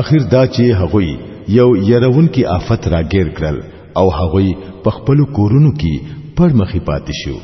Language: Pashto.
اخر دا چې هغوی یو يرون کې آفت راګیر کړل او هغوی په خپل کورونو کې پړمخې پاتې شو